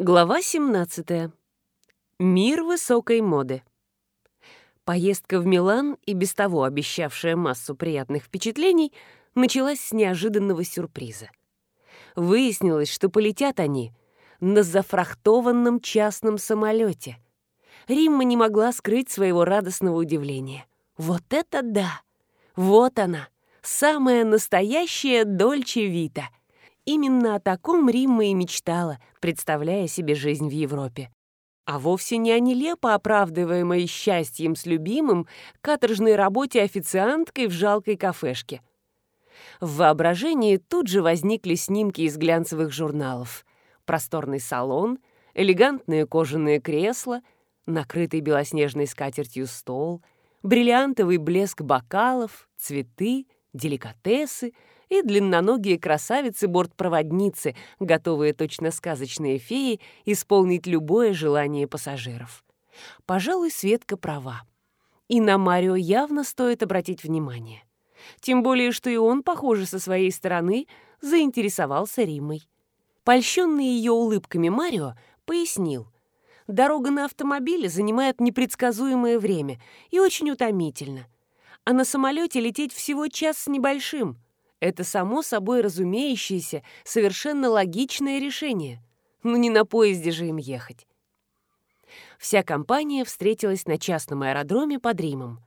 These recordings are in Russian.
Глава 17. Мир высокой моды. Поездка в Милан, и без того обещавшая массу приятных впечатлений, началась с неожиданного сюрприза. Выяснилось, что полетят они на зафрахтованном частном самолете. Римма не могла скрыть своего радостного удивления. Вот это да! Вот она, самая настоящая Дольче Вита — Именно о таком Римма и мечтала, представляя себе жизнь в Европе. А вовсе не о нелепо оправдываемой счастьем с любимым каторжной работе официанткой в жалкой кафешке. В воображении тут же возникли снимки из глянцевых журналов. Просторный салон, элегантные кожаные кресла, накрытый белоснежной скатертью стол, бриллиантовый блеск бокалов, цветы, деликатесы — и длинноногие красавицы-бортпроводницы, готовые точно сказочные феи исполнить любое желание пассажиров. Пожалуй, Светка права. И на Марио явно стоит обратить внимание. Тем более, что и он, похоже, со своей стороны заинтересовался Римой. Польщенный ее улыбками Марио пояснил. Дорога на автомобиле занимает непредсказуемое время и очень утомительно. А на самолете лететь всего час с небольшим. Это само собой разумеющееся, совершенно логичное решение. Но не на поезде же им ехать. Вся компания встретилась на частном аэродроме под Римом.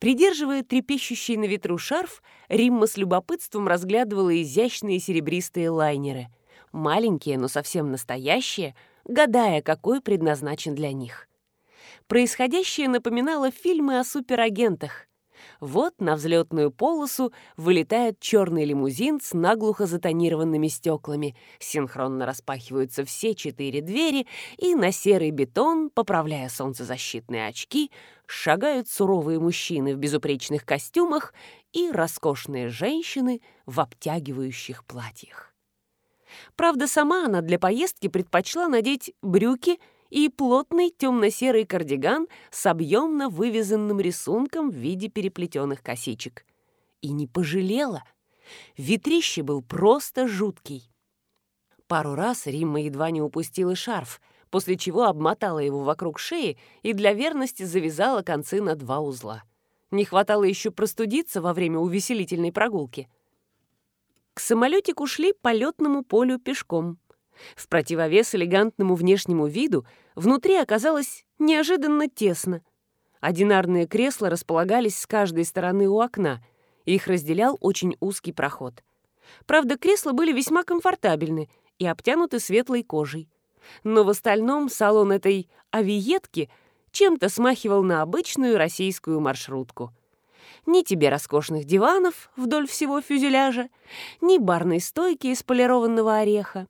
Придерживая трепещущий на ветру шарф, Римма с любопытством разглядывала изящные серебристые лайнеры. Маленькие, но совсем настоящие, гадая, какой предназначен для них. Происходящее напоминало фильмы о суперагентах. Вот на взлетную полосу вылетает черный лимузин с наглухо затонированными стеклами. Синхронно распахиваются все четыре двери, и на серый бетон, поправляя солнцезащитные очки, шагают суровые мужчины в безупречных костюмах и роскошные женщины в обтягивающих платьях. Правда, сама она для поездки предпочла надеть брюки и плотный темно-серый кардиган с объемно вывязанным рисунком в виде переплетенных косичек. И не пожалела. Витрище был просто жуткий. Пару раз Римма едва не упустила шарф, после чего обмотала его вокруг шеи и для верности завязала концы на два узла. Не хватало еще простудиться во время увеселительной прогулки. К самолетику шли по летному полю пешком — в противовес элегантному внешнему виду внутри оказалось неожиданно тесно. Одинарные кресла располагались с каждой стороны у окна, их разделял очень узкий проход. Правда, кресла были весьма комфортабельны и обтянуты светлой кожей. Но в остальном салон этой авиетки чем-то смахивал на обычную российскую маршрутку. Ни тебе роскошных диванов вдоль всего фюзеляжа, ни барной стойки из полированного ореха.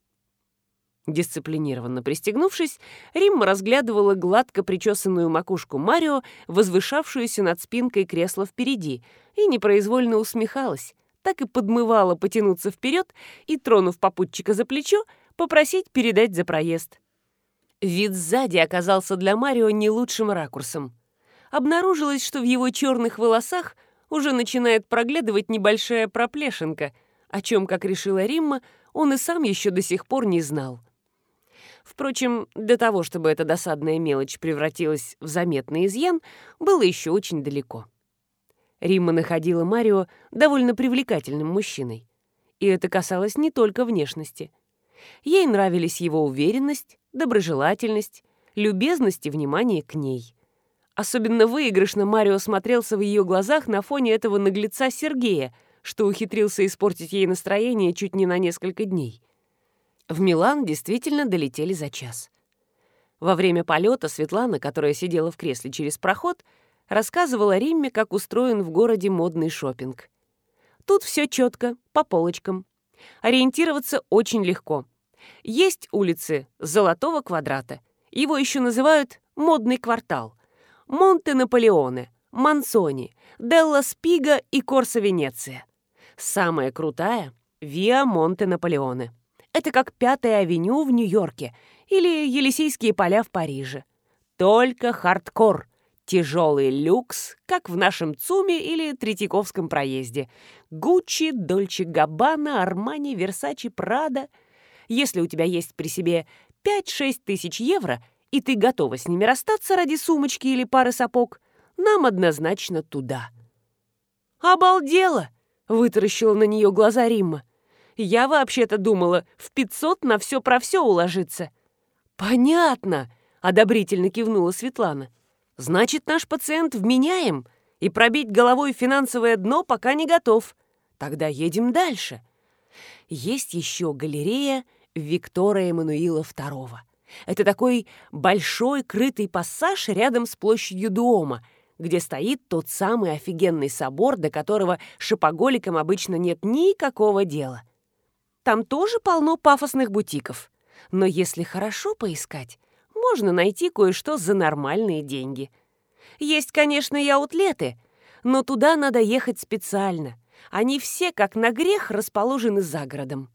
Дисциплинированно пристегнувшись, Римма разглядывала гладко причесанную макушку Марио, возвышавшуюся над спинкой кресла впереди, и непроизвольно усмехалась, так и подмывала потянуться вперед и, тронув попутчика за плечо, попросить передать за проезд. Вид сзади оказался для Марио не лучшим ракурсом. Обнаружилось, что в его черных волосах уже начинает проглядывать небольшая проплешинка, о чем, как решила Римма, он и сам еще до сих пор не знал. Впрочем, для того, чтобы эта досадная мелочь превратилась в заметный изъян, было еще очень далеко. Римма находила Марио довольно привлекательным мужчиной. И это касалось не только внешности. Ей нравились его уверенность, доброжелательность, любезность и внимание к ней. Особенно выигрышно Марио смотрелся в ее глазах на фоне этого наглеца Сергея, что ухитрился испортить ей настроение чуть не на несколько дней. В Милан действительно долетели за час. Во время полета Светлана, которая сидела в кресле через проход, рассказывала Римме, как устроен в городе модный шопинг. Тут все четко, по полочкам. Ориентироваться очень легко. Есть улицы Золотого квадрата. Его еще называют «модный квартал». Монте-Наполеоне, Манцони, Делла Спига и Корсо Венеция. Самая крутая — Виа Монте-Наполеоне. Это как Пятая авеню в Нью-Йорке или Елисейские поля в Париже. Только хардкор, тяжелый люкс, как в нашем ЦУМе или Третьяковском проезде. Гуччи, Дольче Габбана, Армани, Версачи, Прада. Если у тебя есть при себе 5-6 тысяч евро, и ты готова с ними расстаться ради сумочки или пары сапог, нам однозначно туда». «Обалдела!» — вытаращила на нее глаза Римма. «Я вообще-то думала, в 500 на все про все уложиться». «Понятно!» — одобрительно кивнула Светлана. «Значит, наш пациент вменяем, и пробить головой финансовое дно пока не готов. Тогда едем дальше. Есть еще галерея Виктора Эммануила II. Это такой большой крытый пассаж рядом с площадью Дуома, где стоит тот самый офигенный собор, до которого шопоголикам обычно нет никакого дела. Там тоже полно пафосных бутиков. Но если хорошо поискать, можно найти кое-что за нормальные деньги. Есть, конечно, и аутлеты, но туда надо ехать специально. Они все, как на грех, расположены за городом.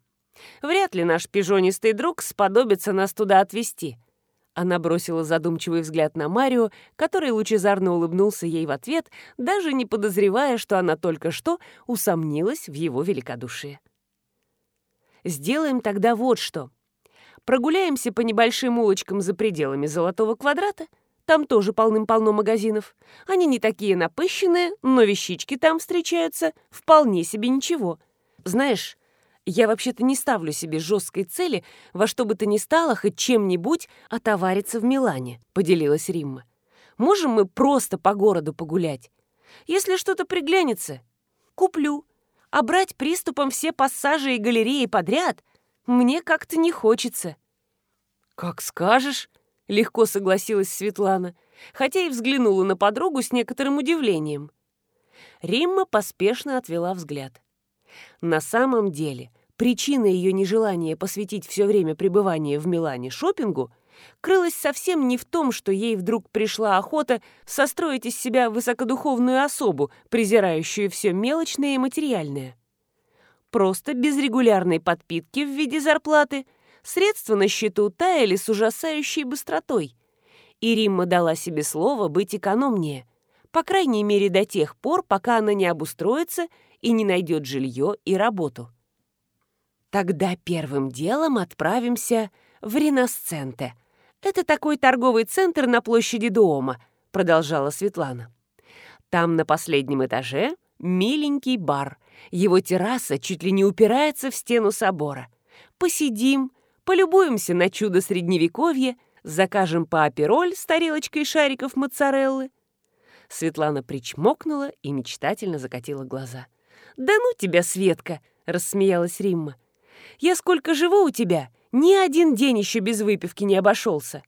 Вряд ли наш пижонистый друг сподобится нас туда отвезти. Она бросила задумчивый взгляд на Марио, который лучезарно улыбнулся ей в ответ, даже не подозревая, что она только что усомнилась в его великодушии. «Сделаем тогда вот что. Прогуляемся по небольшим улочкам за пределами Золотого квадрата. Там тоже полным-полно магазинов. Они не такие напыщенные, но вещички там встречаются вполне себе ничего. Знаешь, я вообще-то не ставлю себе жесткой цели во что бы то ни стало хоть чем-нибудь отовариться в Милане», — поделилась Римма. «Можем мы просто по городу погулять? Если что-то приглянется, куплю. А брать приступом все пассажи и галереи подряд мне как-то не хочется». «Как скажешь», — легко согласилась Светлана, хотя и взглянула на подругу с некоторым удивлением. Римма поспешно отвела взгляд. На самом деле, причина ее нежелания посвятить все время пребывания в Милане шопингу крылась совсем не в том, что ей вдруг пришла охота состроить из себя высокодуховную особу, презирающую все мелочное и материальное. Просто без регулярной подпитки в виде зарплаты средства на счету таяли с ужасающей быстротой. И Римма дала себе слово быть экономнее, по крайней мере до тех пор, пока она не обустроится и не найдет жилье и работу. Тогда первым делом отправимся в Ренасценте. Это такой торговый центр на площади Дома, продолжала Светлана. Там на последнем этаже миленький бар. Его терраса чуть ли не упирается в стену собора. Посидим, полюбуемся на чудо средневековья, закажем по апероль с тарелочкой шариков моцареллы. Светлана причмокнула и мечтательно закатила глаза. «Да ну тебя, Светка!» — рассмеялась Римма. «Я сколько живу у тебя, ни один день еще без выпивки не обошелся».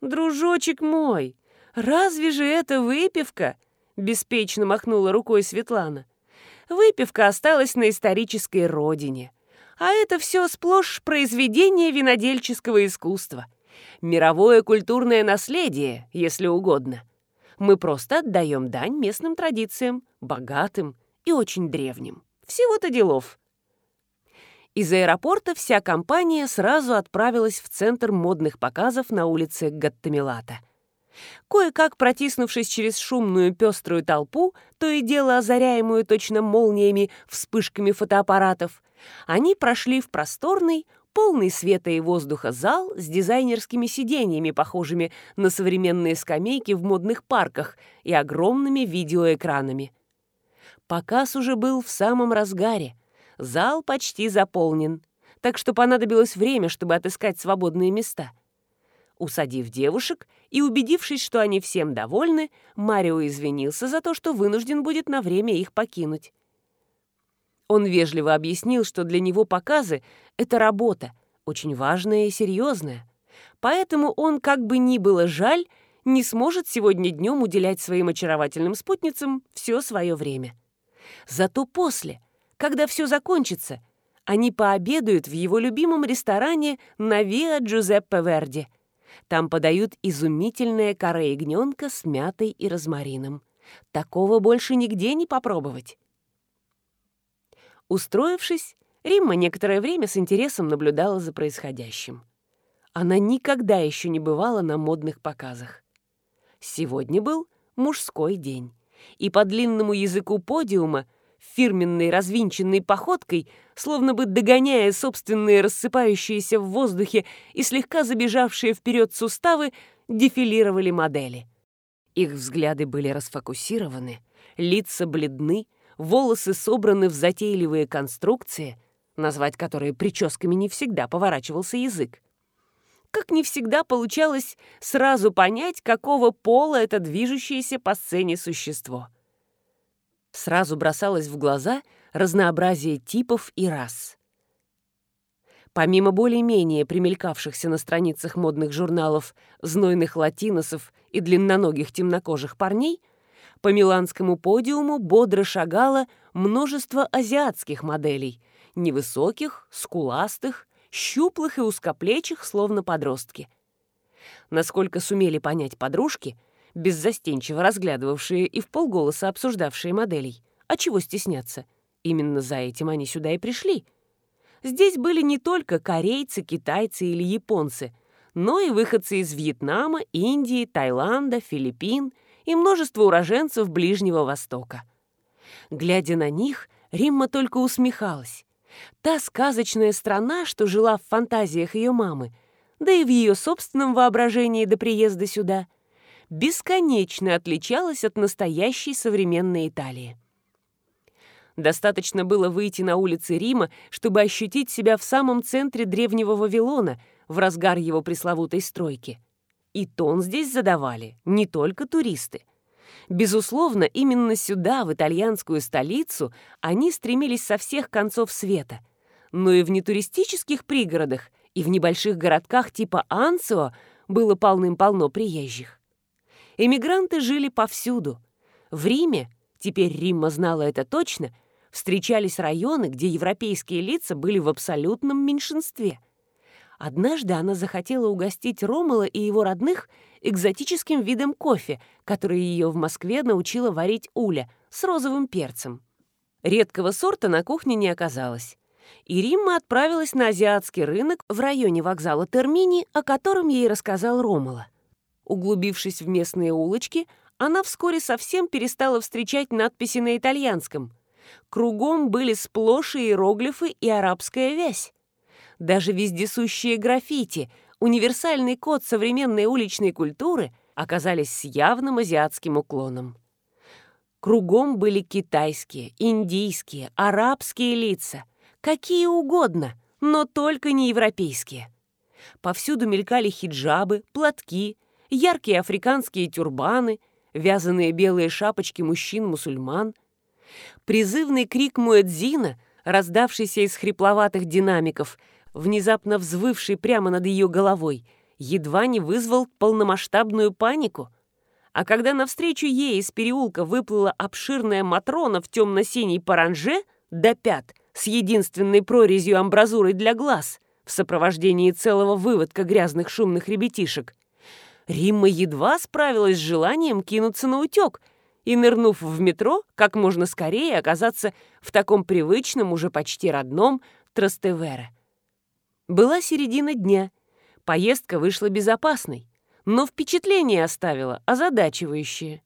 «Дружочек мой, разве же это выпивка?» — беспечно махнула рукой Светлана. «Выпивка осталась на исторической родине. А это все сплошь произведение винодельческого искусства. Мировое культурное наследие, если угодно. Мы просто отдаем дань местным традициям, богатым, и очень древним. Всего-то делов. Из аэропорта вся компания сразу отправилась в центр модных показов на улице Гаттамилата. Кое-как протиснувшись через шумную пеструю толпу, то и дело озаряемую точно молниями, вспышками фотоаппаратов, они прошли в просторный, полный света и воздуха зал с дизайнерскими сиденьями, похожими на современные скамейки в модных парках и огромными видеоэкранами. Показ уже был в самом разгаре. Зал почти заполнен, так что понадобилось время, чтобы отыскать свободные места. Усадив девушек и убедившись, что они всем довольны, Марио извинился за то, что вынужден будет на время их покинуть. Он вежливо объяснил, что для него показы — это работа, очень важная и серьезная. Поэтому он, как бы ни было жаль, не сможет сегодня днем уделять своим очаровательным спутницам все свое время. Зато после, когда все закончится, они пообедают в его любимом ресторане на Виа Джузеппе Верди. Там подают изумительное каре ягненка с мятой и розмарином. Такого больше нигде не попробовать. Устроившись, Римма некоторое время с интересом наблюдала за происходящим. Она никогда еще не бывала на модных показах. Сегодня был мужской день и по длинному языку подиума фирменной развинченной походкой, словно бы догоняя собственные рассыпающиеся в воздухе и слегка забежавшие вперед суставы, дефилировали модели. Их взгляды были расфокусированы, лица бледны, волосы собраны в затейливые конструкции, назвать которые прическами не всегда поворачивался язык. Как не всегда получалось сразу понять, какого пола это движущееся по сцене существо. Сразу бросалось в глаза разнообразие типов и рас. Помимо более-менее примелькавшихся на страницах модных журналов знойных латиносов и длинноногих темнокожих парней, по миланскому подиуму бодро шагало множество азиатских моделей, невысоких, скуластых, щуплых и узкоплечих, словно подростки. Насколько сумели понять подружки, беззастенчиво разглядывавшие и в полголоса обсуждавшие моделей, а чего стесняться? Именно за этим они сюда и пришли — Здесь были не только корейцы, китайцы или японцы, но и выходцы из Вьетнама, Индии, Таиланда, Филиппин и множество уроженцев Ближнего Востока. Глядя на них, Римма только усмехалась. Та сказочная страна, что жила в фантазиях ее мамы, да и в ее собственном воображении до приезда сюда, бесконечно отличалась от настоящей современной Италии. Достаточно было выйти на улицы Рима, чтобы ощутить себя в самом центре древнего Вавилона, в разгар его пресловутой стройки. И тон здесь задавали не только туристы. Безусловно, именно сюда, в итальянскую столицу, они стремились со всех концов света. Но и в нетуристических пригородах, и в небольших городках типа Анцио было полным-полно приезжих. Эмигранты жили повсюду. В Риме, теперь Римма знала это точно, встречались районы, где европейские лица были в абсолютном меньшинстве. Однажды она захотела угостить Ромала и его родных экзотическим видом кофе, который ее в Москве научила варить Уля с розовым перцем. Редкого сорта на кухне не оказалось. И Римма отправилась на азиатский рынок в районе вокзала Термини, о котором ей рассказал Ромала. Углубившись в местные улочки, она вскоре совсем перестала встречать надписи на итальянском – Кругом были сплошь иероглифы и арабская вязь. Даже вездесущие граффити, универсальный код современной уличной культуры, оказались с явным азиатским уклоном. Кругом были китайские, индийские, арабские лица, какие угодно, но только не европейские. Повсюду мелькали хиджабы, платки, яркие африканские тюрбаны, вязаные белые шапочки мужчин-мусульман — Призывный крик Муэдзина, раздавшийся из хрипловатых динамиков, внезапно взвывший прямо над ее головой, едва не вызвал полномасштабную панику. А когда навстречу ей из переулка выплыла обширная Матрона в темно-синей паранже до пят с единственной прорезью амбразурой для глаз в сопровождении целого выводка грязных шумных ребятишек, Римма едва справилась с желанием кинуться на утек — и, нырнув в метро, как можно скорее оказаться в таком привычном, уже почти родном Трастевере. Была середина дня. Поездка вышла безопасной, но впечатление оставила озадачивающее.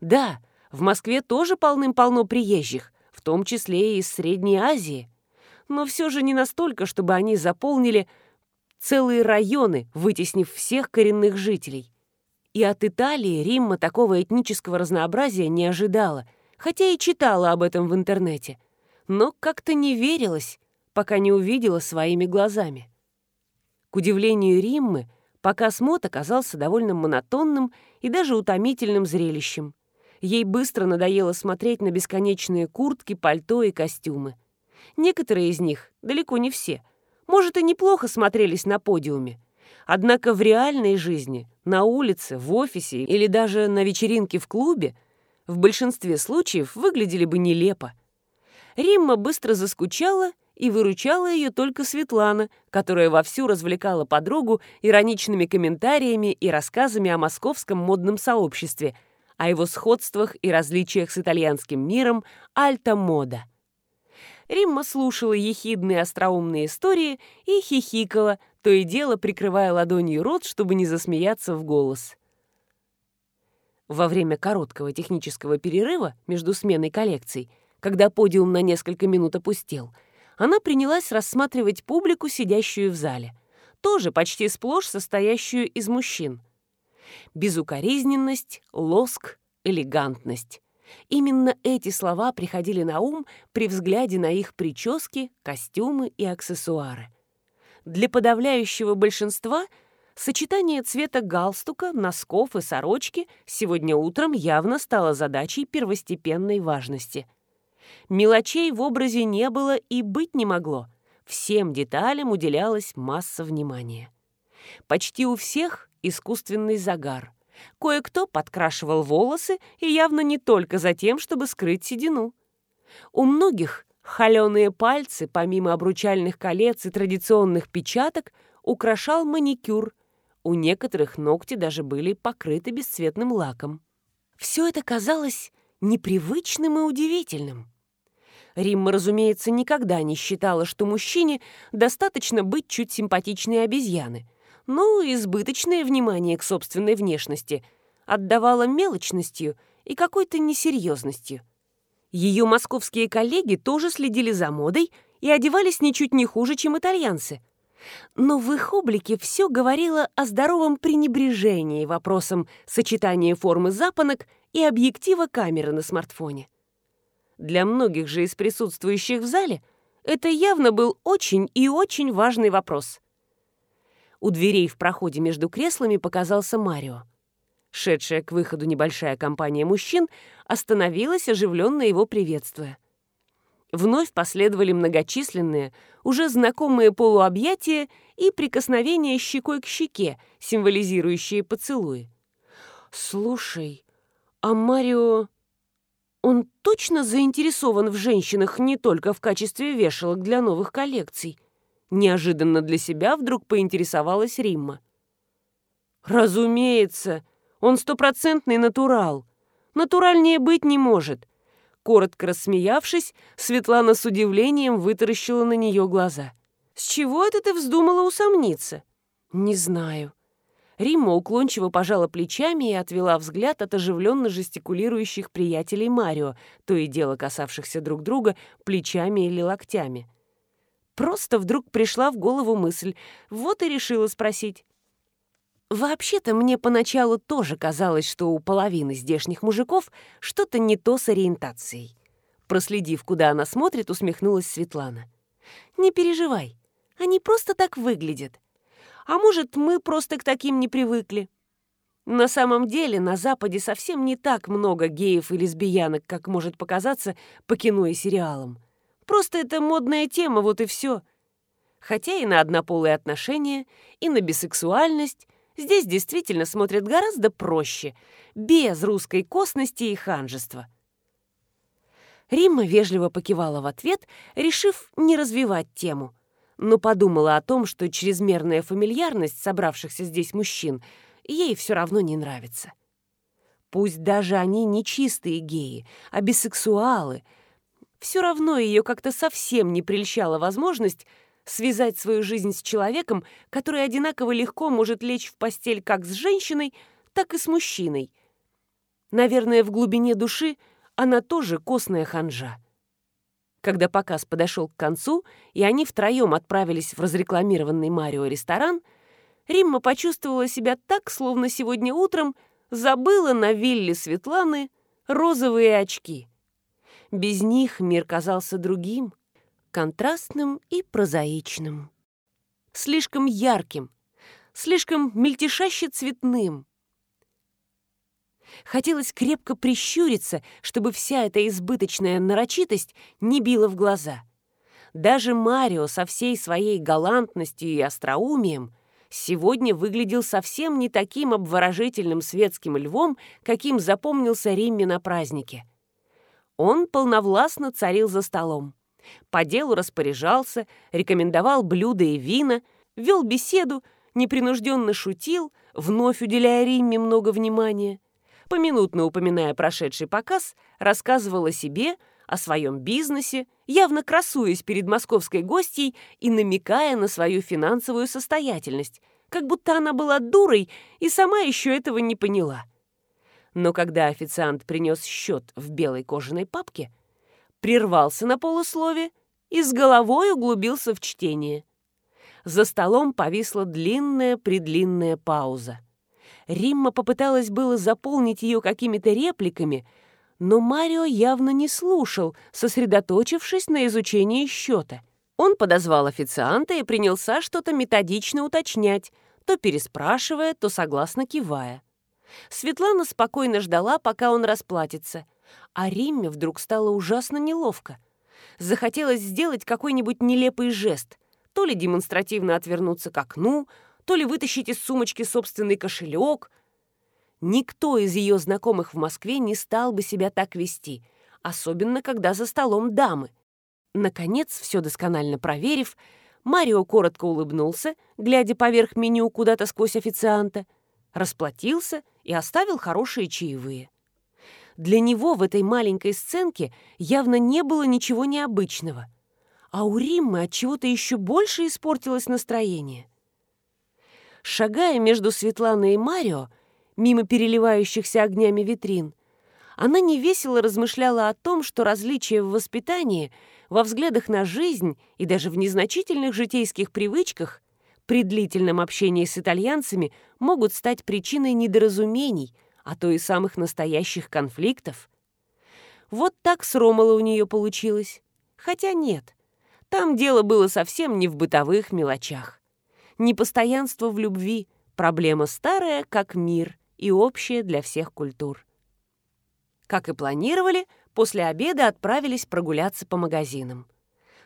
Да, в Москве тоже полным-полно приезжих, в том числе и из Средней Азии, но все же не настолько, чтобы они заполнили целые районы, вытеснив всех коренных жителей. И от Италии Римма такого этнического разнообразия не ожидала, хотя и читала об этом в интернете. Но как-то не верилась, пока не увидела своими глазами. К удивлению Риммы, показ мод оказался довольно монотонным и даже утомительным зрелищем. Ей быстро надоело смотреть на бесконечные куртки, пальто и костюмы. Некоторые из них, далеко не все, может, и неплохо смотрелись на подиуме, Однако в реальной жизни, на улице, в офисе или даже на вечеринке в клубе в большинстве случаев выглядели бы нелепо. Римма быстро заскучала, и выручала ее только Светлана, которая вовсю развлекала подругу ироничными комментариями и рассказами о московском модном сообществе, о его сходствах и различиях с итальянским миром «Альта-мода». Римма слушала ехидные остроумные истории и хихикала, то и дело прикрывая ладонью рот, чтобы не засмеяться в голос. Во время короткого технического перерыва между сменой коллекций, Когда подиум на несколько минут опустел, она принялась рассматривать публику, сидящую в зале, тоже почти сплошь состоящую из мужчин. Безукоризненность, лоск, элегантность. Именно эти слова приходили на ум при взгляде на их прически, костюмы и аксессуары. Для подавляющего большинства сочетание цвета галстука, носков и сорочки сегодня утром явно стало задачей первостепенной важности. Мелочей в образе не было и быть не могло. Всем деталям уделялась масса внимания. Почти у всех искусственный загар – Кое-кто подкрашивал волосы и явно не только за тем, чтобы скрыть седину. У многих холеные пальцы, помимо обручальных колец и традиционных печаток, украшал маникюр. У некоторых ногти даже были покрыты бесцветным лаком. Все это казалось непривычным и удивительным. Римма, разумеется, никогда не считала, что мужчине достаточно быть чуть симпатичной обезьяны – ну, избыточное внимание к собственной внешности отдавало мелочностью и какой-то несерьезностью. Ее московские коллеги тоже следили за модой и одевались ничуть не хуже, чем итальянцы. Но в их облике все говорило о здоровом пренебрежении вопросом сочетания формы запонок и объектива камеры на смартфоне. Для многих же из присутствующих в зале это явно был очень и очень важный вопрос. У дверей в проходе между креслами показался Марио. Шедшая к выходу небольшая компания мужчин остановилась, оживленно его приветствуя. Вновь последовали многочисленные, уже знакомые полуобъятия и прикосновения щекой к щеке, символизирующие поцелуи. «Слушай, а Марио... Он точно заинтересован в женщинах не только в качестве вешалок для новых коллекций?» Неожиданно для себя вдруг поинтересовалась Римма. «Разумеется, он стопроцентный натурал. Натуральнее быть не может». Коротко рассмеявшись, Светлана с удивлением вытаращила на нее глаза. «С чего это ты вздумала усомниться?» «Не знаю». Римма уклончиво пожала плечами и отвела взгляд от оживленно жестикулирующих приятелей Марио, то и дело касавшихся друг друга плечами или локтями. Просто вдруг пришла в голову мысль, вот и решила спросить. Вообще-то мне поначалу тоже казалось, что у половины здешних мужиков что-то не то с ориентацией. Проследив, куда она смотрит, усмехнулась Светлана. «Не переживай, они просто так выглядят. А может, мы просто к таким не привыкли. На самом деле на Западе совсем не так много геев и лесбиянок, как может показаться по кино и сериалам. Просто это модная тема, вот и все. Хотя и на однополые отношения, и на бисексуальность здесь действительно смотрят гораздо проще, без русской косности и ханжества. Римма вежливо покивала в ответ, решив не развивать тему, но подумала о том, что чрезмерная фамильярность собравшихся здесь мужчин ей все равно не нравится. Пусть даже они не чистые геи, а бисексуалы — все равно ее как-то совсем не прельщала возможность связать свою жизнь с человеком, который одинаково легко может лечь в постель как с женщиной, так и с мужчиной. Наверное, в глубине души она тоже костная ханжа. Когда показ подошел к концу, и они втроем отправились в разрекламированный Марио ресторан, Римма почувствовала себя так, словно сегодня утром забыла на вилле Светланы розовые очки. Без них мир казался другим, контрастным и прозаичным. Слишком ярким, слишком мельтешаще цветным. Хотелось крепко прищуриться, чтобы вся эта избыточная нарочитость не била в глаза. Даже Марио со всей своей галантностью и остроумием сегодня выглядел совсем не таким обворожительным светским львом, каким запомнился Римме на празднике. Он полновластно царил за столом. По делу распоряжался, рекомендовал блюда и вина, вел беседу, непринужденно шутил, вновь уделяя Римме много внимания. Поминутно упоминая прошедший показ, рассказывал о себе, о своем бизнесе, явно красуясь перед московской гостьей и намекая на свою финансовую состоятельность, как будто она была дурой и сама еще этого не поняла но когда официант принес счет в белой кожаной папке, прервался на полуслове и с головой углубился в чтение. За столом повисла длинная-предлинная пауза. Римма попыталась было заполнить ее какими-то репликами, но Марио явно не слушал, сосредоточившись на изучении счета. Он подозвал официанта и принялся что-то методично уточнять, то переспрашивая, то согласно кивая. Светлана спокойно ждала, пока он расплатится, а Римме вдруг стало ужасно неловко. Захотелось сделать какой-нибудь нелепый жест, то ли демонстративно отвернуться к окну, то ли вытащить из сумочки собственный кошелек. Никто из ее знакомых в Москве не стал бы себя так вести, особенно когда за столом дамы. Наконец, все досконально проверив, Марио коротко улыбнулся, глядя поверх меню куда-то сквозь официанта, расплатился и оставил хорошие чаевые. Для него в этой маленькой сценке явно не было ничего необычного — а у Риммы от чего-то еще больше испортилось настроение. Шагая между Светланой и Марио, мимо переливающихся огнями витрин, она невесело размышляла о том, что различия в воспитании, во взглядах на жизнь и даже в незначительных житейских привычках при длительном общении с итальянцами могут стать причиной недоразумений, а то и самых настоящих конфликтов. Вот так с Ромало у нее получилось. Хотя нет, там дело было совсем не в бытовых мелочах. Непостоянство в любви – проблема старая, как мир, и общая для всех культур. Как и планировали, после обеда отправились прогуляться по магазинам.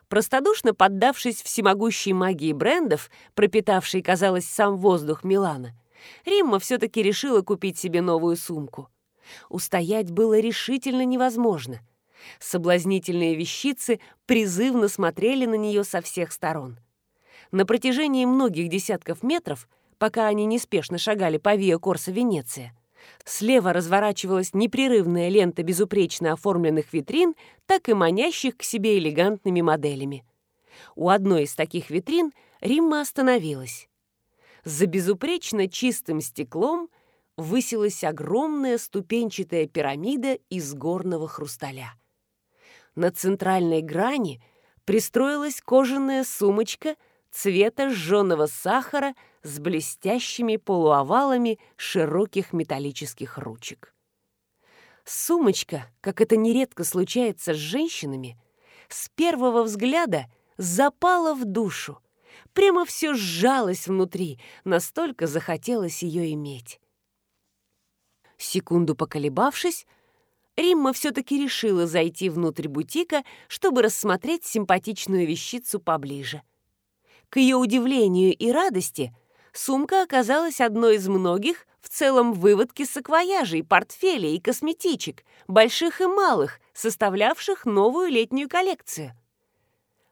Простодушно поддавшись всемогущей магии брендов, пропитавшей, казалось, сам воздух Милана, Римма все-таки решила купить себе новую сумку. Устоять было решительно невозможно – Соблазнительные вещицы призывно смотрели на нее со всех сторон. На протяжении многих десятков метров, пока они неспешно шагали по Виа Корса Венеция, слева разворачивалась непрерывная лента безупречно оформленных витрин, так и манящих к себе элегантными моделями. У одной из таких витрин Римма остановилась. За безупречно чистым стеклом высилась огромная ступенчатая пирамида из горного хрусталя. На центральной грани пристроилась кожаная сумочка цвета жженого сахара с блестящими полуовалами широких металлических ручек. Сумочка, как это нередко случается с женщинами, с первого взгляда запала в душу. Прямо все сжалось внутри, настолько захотелось ее иметь. Секунду поколебавшись, Римма все-таки решила зайти внутрь бутика, чтобы рассмотреть симпатичную вещицу поближе. К ее удивлению и радости, сумка оказалась одной из многих в целом выводки саквояжей, портфелей и косметичек, больших и малых, составлявших новую летнюю коллекцию.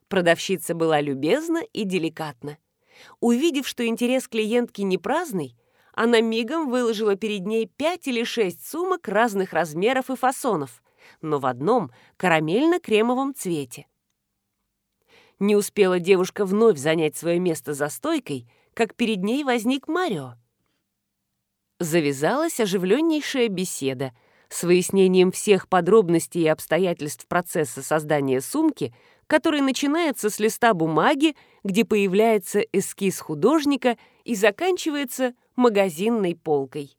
Продавщица была любезна и деликатна. Увидев, что интерес клиентки не праздный, она мигом выложила перед ней пять или шесть сумок разных размеров и фасонов, но в одном карамельно-кремовом цвете. Не успела девушка вновь занять свое место за стойкой, как перед ней возник Марио. Завязалась оживленнейшая беседа с выяснением всех подробностей и обстоятельств процесса создания сумки, который начинается с листа бумаги, где появляется эскиз художника и заканчивается магазинной полкой.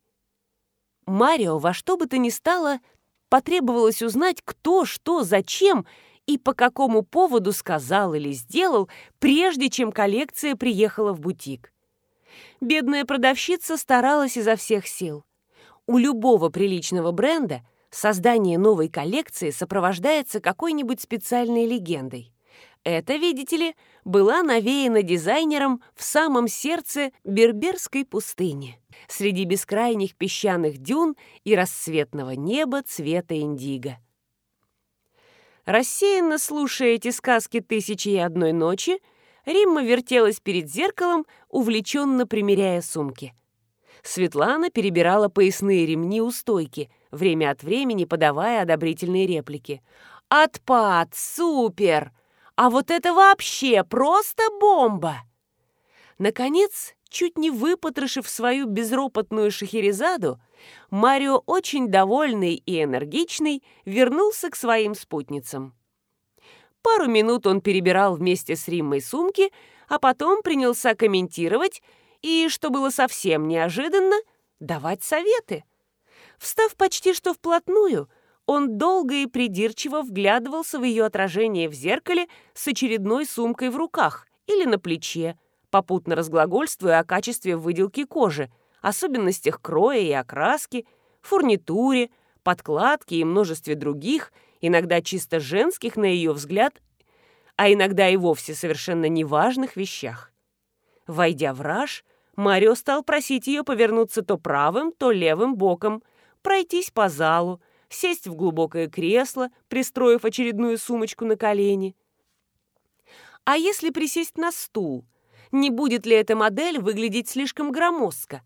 Марио во что бы то ни стало потребовалось узнать, кто, что, зачем и по какому поводу сказал или сделал, прежде чем коллекция приехала в бутик. Бедная продавщица старалась изо всех сил. У любого приличного бренда создание новой коллекции сопровождается какой-нибудь специальной легендой. Это, видите ли, была навеяна дизайнером в самом сердце Берберской пустыни, среди бескрайних песчаных дюн и рассветного неба цвета индиго. Рассеянно слушая эти сказки «Тысячи и одной ночи», Римма вертелась перед зеркалом, увлеченно примеряя сумки. Светлана перебирала поясные ремни у стойки, время от времени подавая одобрительные реплики. «Отпад! Супер!» А вот это вообще просто бомба!» Наконец, чуть не выпотрошив свою безропотную шахерезаду, Марио, очень довольный и энергичный, вернулся к своим спутницам. Пару минут он перебирал вместе с Риммой сумки, а потом принялся комментировать и, что было совсем неожиданно, давать советы. Встав почти что вплотную, он долго и придирчиво вглядывался в ее отражение в зеркале с очередной сумкой в руках или на плече, попутно разглагольствуя о качестве выделки кожи, особенностях кроя и окраски, фурнитуре, подкладке и множестве других, иногда чисто женских, на ее взгляд, а иногда и вовсе совершенно неважных вещах. Войдя в раж, Марио стал просить ее повернуться то правым, то левым боком, пройтись по залу, сесть в глубокое кресло, пристроив очередную сумочку на колени. А если присесть на стул? Не будет ли эта модель выглядеть слишком громоздко?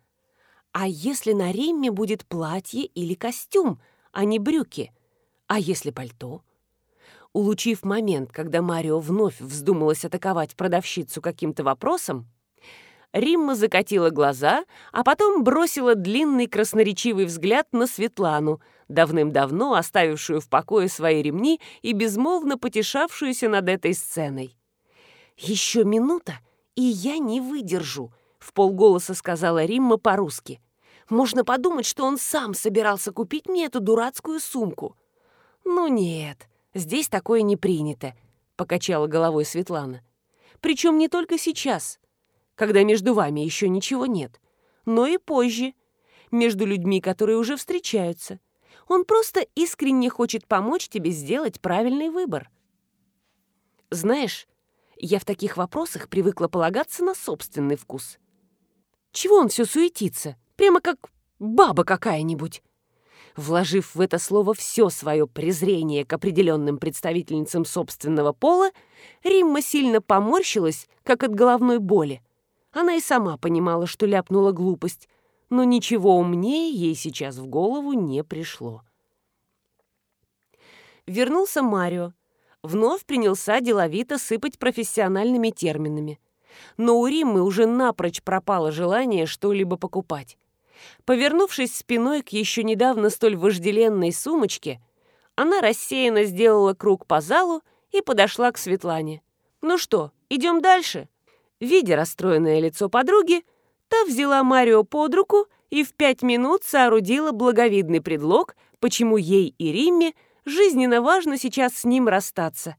А если на Римме будет платье или костюм, а не брюки? А если пальто? Улучив момент, когда Марио вновь вздумалась атаковать продавщицу каким-то вопросом, Римма закатила глаза, а потом бросила длинный красноречивый взгляд на Светлану, давным-давно оставившую в покое свои ремни и безмолвно потешавшуюся над этой сценой. «Еще минута, и я не выдержу», — в полголоса сказала Римма по-русски. «Можно подумать, что он сам собирался купить мне эту дурацкую сумку». «Ну нет, здесь такое не принято», — покачала головой Светлана. «Причем не только сейчас» когда между вами еще ничего нет, но и позже, между людьми, которые уже встречаются. Он просто искренне хочет помочь тебе сделать правильный выбор. Знаешь, я в таких вопросах привыкла полагаться на собственный вкус. Чего он все суетится? Прямо как баба какая-нибудь. Вложив в это слово все свое презрение к определенным представительницам собственного пола, Римма сильно поморщилась, как от головной боли. Она и сама понимала, что ляпнула глупость, но ничего умнее ей сейчас в голову не пришло. Вернулся Марио. Вновь принялся деловито сыпать профессиональными терминами. Но у Риммы уже напрочь пропало желание что-либо покупать. Повернувшись спиной к еще недавно столь вожделенной сумочке, она рассеянно сделала круг по залу и подошла к Светлане. «Ну что, идем дальше?» Видя расстроенное лицо подруги, та взяла Марио под руку и в пять минут соорудила благовидный предлог, почему ей и Римме жизненно важно сейчас с ним расстаться.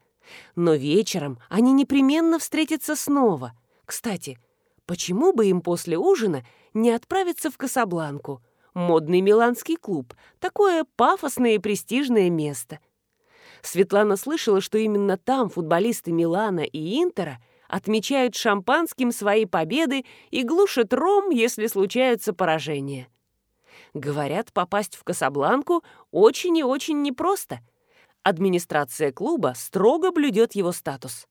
Но вечером они непременно встретятся снова. Кстати, почему бы им после ужина не отправиться в Касабланку, модный миланский клуб, такое пафосное и престижное место? Светлана слышала, что именно там футболисты Милана и Интера отмечают шампанским свои победы и глушат ром, если случаются поражения. Говорят, попасть в Касабланку очень и очень непросто. Администрация клуба строго блюдет его статус.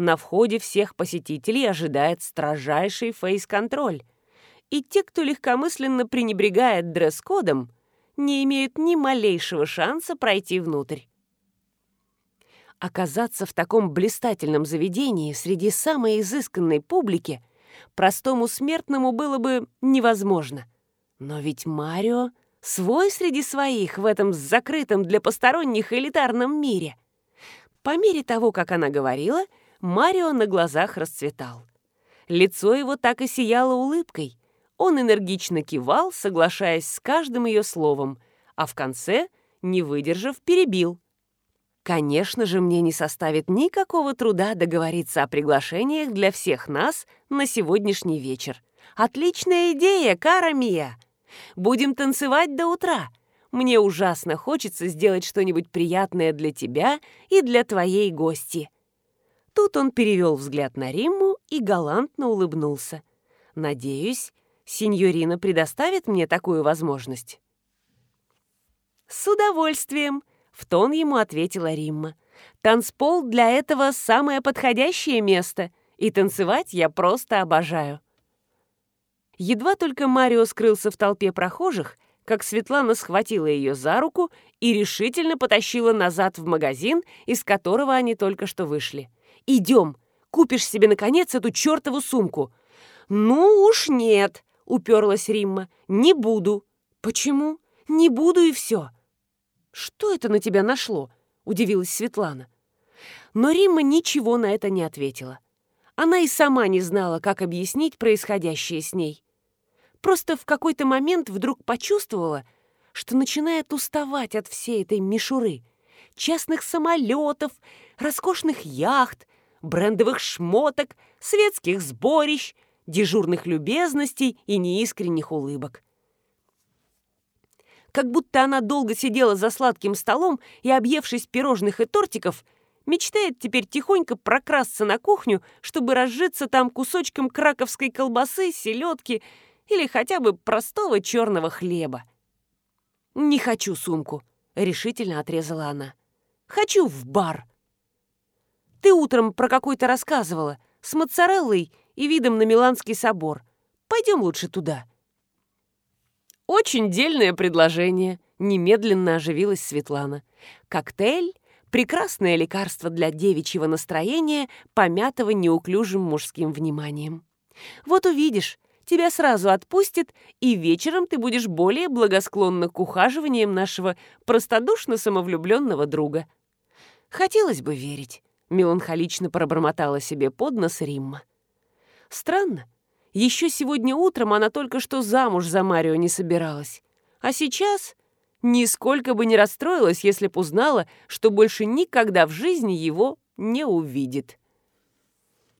На входе всех посетителей ожидает строжайший фейс-контроль. И те, кто легкомысленно пренебрегает дресс-кодом, не имеют ни малейшего шанса пройти внутрь. Оказаться в таком блистательном заведении среди самой изысканной публики простому смертному было бы невозможно. Но ведь Марио свой среди своих в этом закрытом для посторонних элитарном мире. По мере того, как она говорила, Марио на глазах расцветал. Лицо его так и сияло улыбкой. Он энергично кивал, соглашаясь с каждым ее словом, а в конце, не выдержав, перебил – Конечно же, мне не составит никакого труда договориться о приглашениях для всех нас на сегодняшний вечер. Отличная идея, Кара Мия! Будем танцевать до утра. Мне ужасно хочется сделать что-нибудь приятное для тебя и для твоей гости». Тут он перевел взгляд на Римму и галантно улыбнулся. «Надеюсь, сеньорина предоставит мне такую возможность?» «С удовольствием!» В тон ему ответила Римма. «Танцпол для этого самое подходящее место, и танцевать я просто обожаю». Едва только Марио скрылся в толпе прохожих, как Светлана схватила ее за руку и решительно потащила назад в магазин, из которого они только что вышли. «Идем, купишь себе, наконец, эту чертову сумку». «Ну уж нет», — уперлась Римма, — «не буду». «Почему? Не буду и все. «Что это на тебя нашло?» — удивилась Светлана. Но Римма ничего на это не ответила. Она и сама не знала, как объяснить происходящее с ней. Просто в какой-то момент вдруг почувствовала, что начинает уставать от всей этой мишуры. Частных самолетов, роскошных яхт, брендовых шмоток, светских сборищ, дежурных любезностей и неискренних улыбок. Как будто она долго сидела за сладким столом и, объевшись пирожных и тортиков, мечтает теперь тихонько прокрасться на кухню, чтобы разжиться там кусочком краковской колбасы, селедки или хотя бы простого черного хлеба. «Не хочу сумку», — решительно отрезала она. «Хочу в бар». «Ты утром про какой-то рассказывала, с моцареллой и видом на Миланский собор. Пойдем лучше туда». «Очень дельное предложение», — немедленно оживилась Светлана. «Коктейль — прекрасное лекарство для девичьего настроения, помятого неуклюжим мужским вниманием. Вот увидишь, тебя сразу отпустит, и вечером ты будешь более благосклонна к ухаживаниям нашего простодушно самовлюбленного друга». «Хотелось бы верить», — меланхолично пробормотала себе под нос Римма. «Странно, еще сегодня утром она только что замуж за Марио не собиралась. А сейчас нисколько бы не расстроилась, если б узнала, что больше никогда в жизни его не увидит.